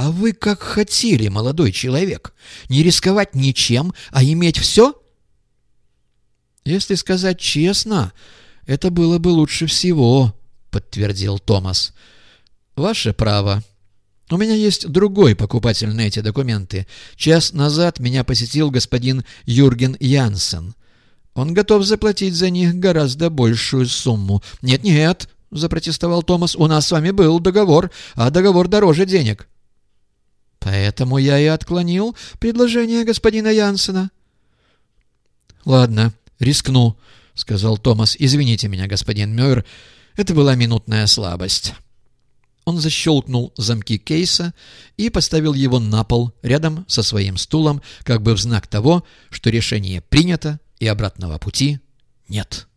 «А вы как хотели, молодой человек? Не рисковать ничем, а иметь все?» «Если сказать честно, это было бы лучше всего», — подтвердил Томас. «Ваше право. У меня есть другой покупатель на эти документы. Час назад меня посетил господин Юрген Янсен. Он готов заплатить за них гораздо большую сумму. Нет-нет, — запротестовал Томас, — у нас с вами был договор, а договор дороже денег. Поэтому я и отклонил предложение господина Янсена. Ладно, рискну, — сказал Томас. Извините меня, господин Мюэр, это была минутная слабость. Он защелкнул замки кейса и поставил его на пол рядом со своим стулом, как бы в знак того, что решение принято и обратного пути нет.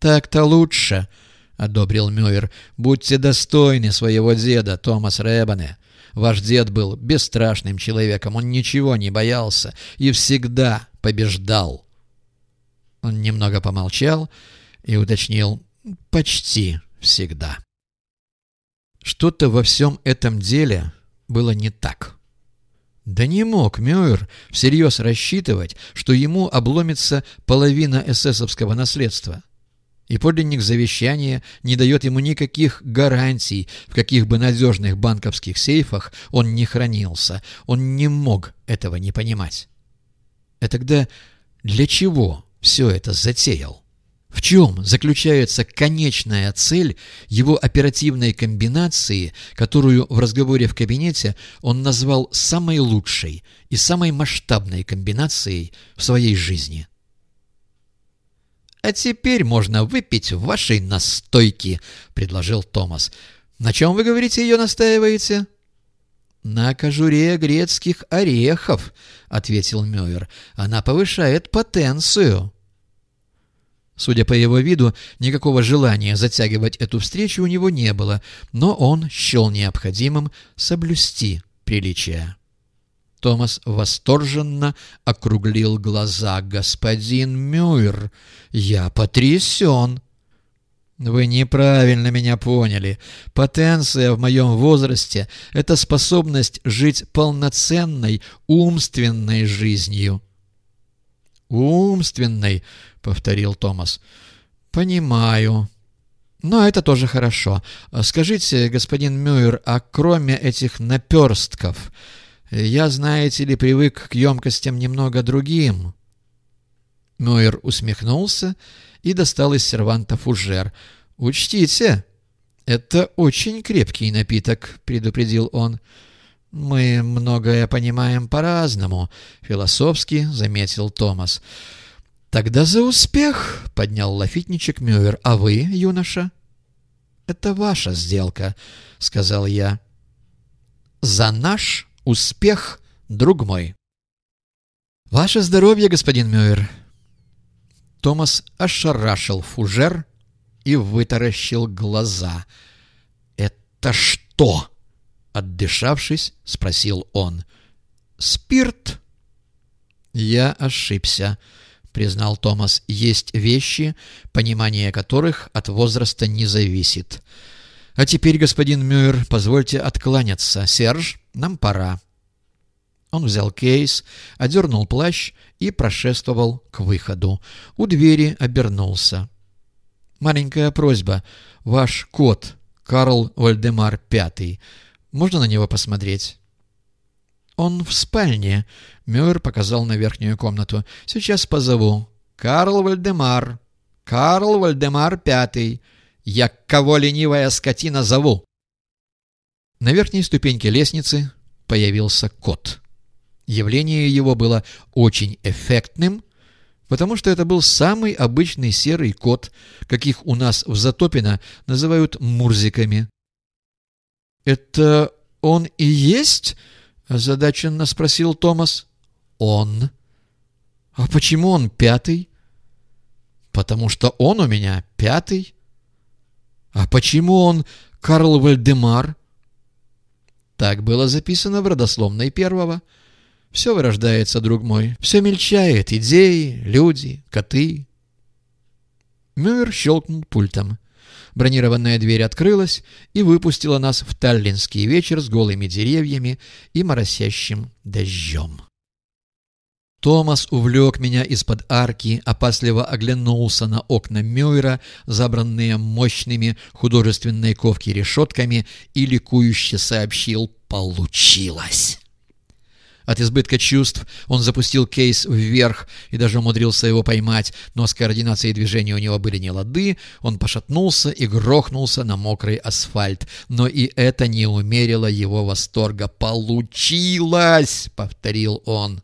«Так-то лучше», — одобрил Мюэр. «Будьте достойны своего деда, Томас Рэббане. Ваш дед был бесстрашным человеком, он ничего не боялся и всегда побеждал». Он немного помолчал и уточнил «почти всегда». Что-то во всем этом деле было не так. Да не мог Мюэр всерьез рассчитывать, что ему обломится половина эсэсовского наследства. И подлинник завещания не дает ему никаких гарантий, в каких бы надежных банковских сейфах он не хранился. Он не мог этого не понимать. А тогда для чего все это затеял? В чем заключается конечная цель его оперативной комбинации, которую в разговоре в кабинете он назвал самой лучшей и самой масштабной комбинацией в своей жизни? «А теперь можно выпить в вашей настойке», — предложил Томас. «На чем, вы говорите, ее настаиваете?» «На кожуре грецких орехов», — ответил Мюэр. «Она повышает потенцию». Судя по его виду, никакого желания затягивать эту встречу у него не было, но он счел необходимым соблюсти приличие. Томас восторженно округлил глаза. «Господин Мюир, я потрясен!» «Вы неправильно меня поняли. Потенция в моем возрасте — это способность жить полноценной, умственной жизнью». «Умственной», — повторил Томас. «Понимаю. Но это тоже хорошо. Скажите, господин Мюир, а кроме этих наперстков, я, знаете ли, привык к емкостям немного другим?» Мюир усмехнулся и достал из серванта фужер. «Учтите, это очень крепкий напиток», — предупредил он. «Мы многое понимаем по-разному», — философски заметил Томас. «Тогда за успех!» — поднял лафитничек Мюэр. «А вы, юноша?» «Это ваша сделка», — сказал я. «За наш успех, друг мой!» «Ваше здоровье, господин Мюэр!» Томас ошарашил фужер и вытаращил глаза. «Это что?» — отдышавшись, спросил он. «Спирт?» «Я ошибся», — признал Томас, — «есть вещи, понимание которых от возраста не зависит. А теперь, господин Мюэр, позвольте откланяться. Серж, нам пора». Он взял кейс, одернул плащ и прошествовал к выходу. У двери обернулся. «Маленькая просьба. Ваш кот, Карл Вальдемар Пятый. Можно на него посмотреть?» «Он в спальне», — Мюэр показал на верхнюю комнату. «Сейчас позову. Карл Вальдемар. Карл Вальдемар Пятый. Я кого ленивая скотина зову?» На верхней ступеньке лестницы появился кот. Явление его было очень эффектным, потому что это был самый обычный серый кот, каких у нас в Затопино называют мурзиками. «Это он и есть?» озадаченно спросил Томас. «Он». «А почему он пятый?» «Потому что он у меня пятый». «А почему он Карл Вальдемар?» Так было записано в родословной первого. Все вырождается, друг мой, все мельчает, идеи, люди, коты. Мюэр щелкнул пультом. Бронированная дверь открылась и выпустила нас в таллинский вечер с голыми деревьями и моросящим дождем. Томас увлек меня из-под арки, опасливо оглянулся на окна Мюйра, забранные мощными художественной ковки решетками, и ликующе сообщил «Получилось!». От избытка чувств он запустил кейс вверх и даже умудрился его поймать, но с координацией движения у него были не лады, он пошатнулся и грохнулся на мокрый асфальт. Но и это не умерило его восторга. «Получилось!» — повторил он.